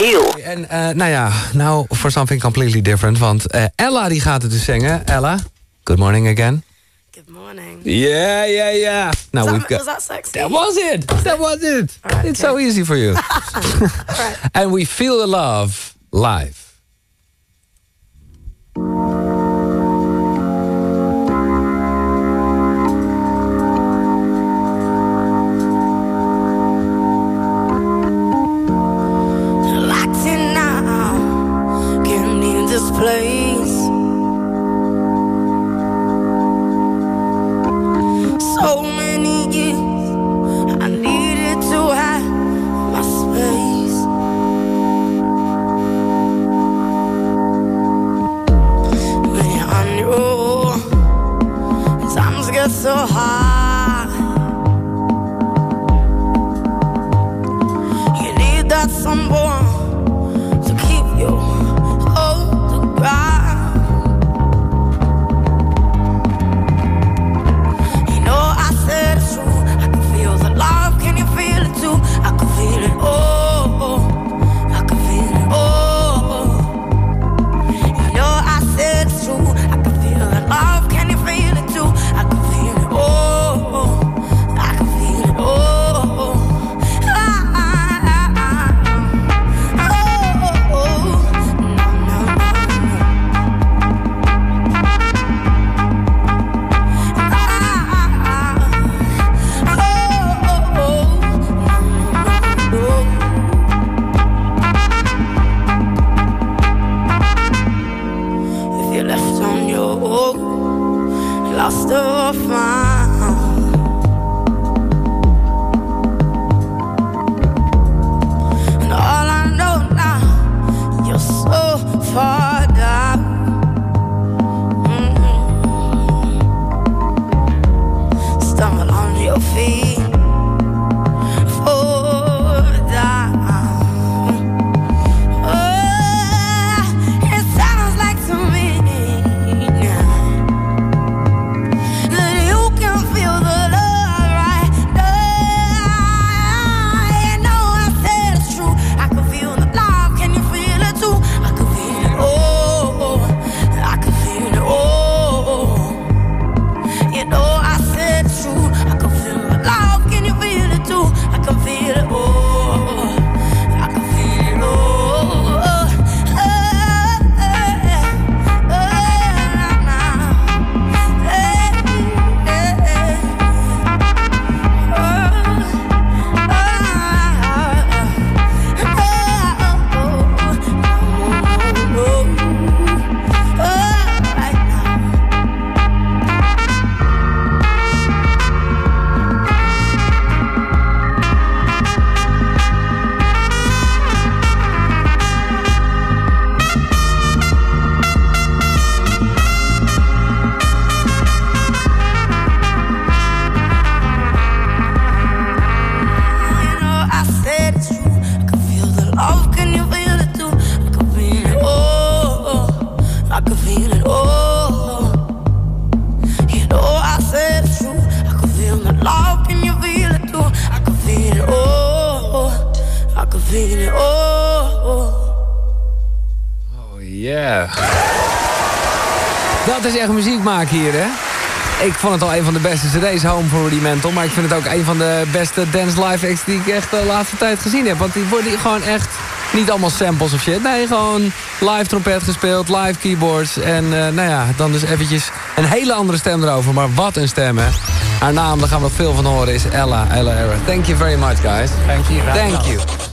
Michiel. En uh, nou ja, now for something completely different. Want uh, Ella die gaat het dus zingen. Ella, good morning again. Good morning. Yeah, yeah, yeah. Now that, got, was that sexy? That was it. That was it. Right, it's okay. so easy for you. right. And we feel the love live. So hard. You need that someone You're fine. Dat is echt muziek maken hier, hè? Ik vond het al een van de beste cd's, Home for Rudimental. Maar ik vind het ook een van de beste dance live acts die ik echt de laatste tijd gezien heb. Want die worden gewoon echt niet allemaal samples of shit. Nee, gewoon live trompet gespeeld, live keyboards. En eh, nou ja, dan dus eventjes een hele andere stem erover. Maar wat een stem, hè? Haar naam, daar gaan we nog veel van horen, is Ella, Ella Era. Thank you very much, guys. Thank you. Thank you.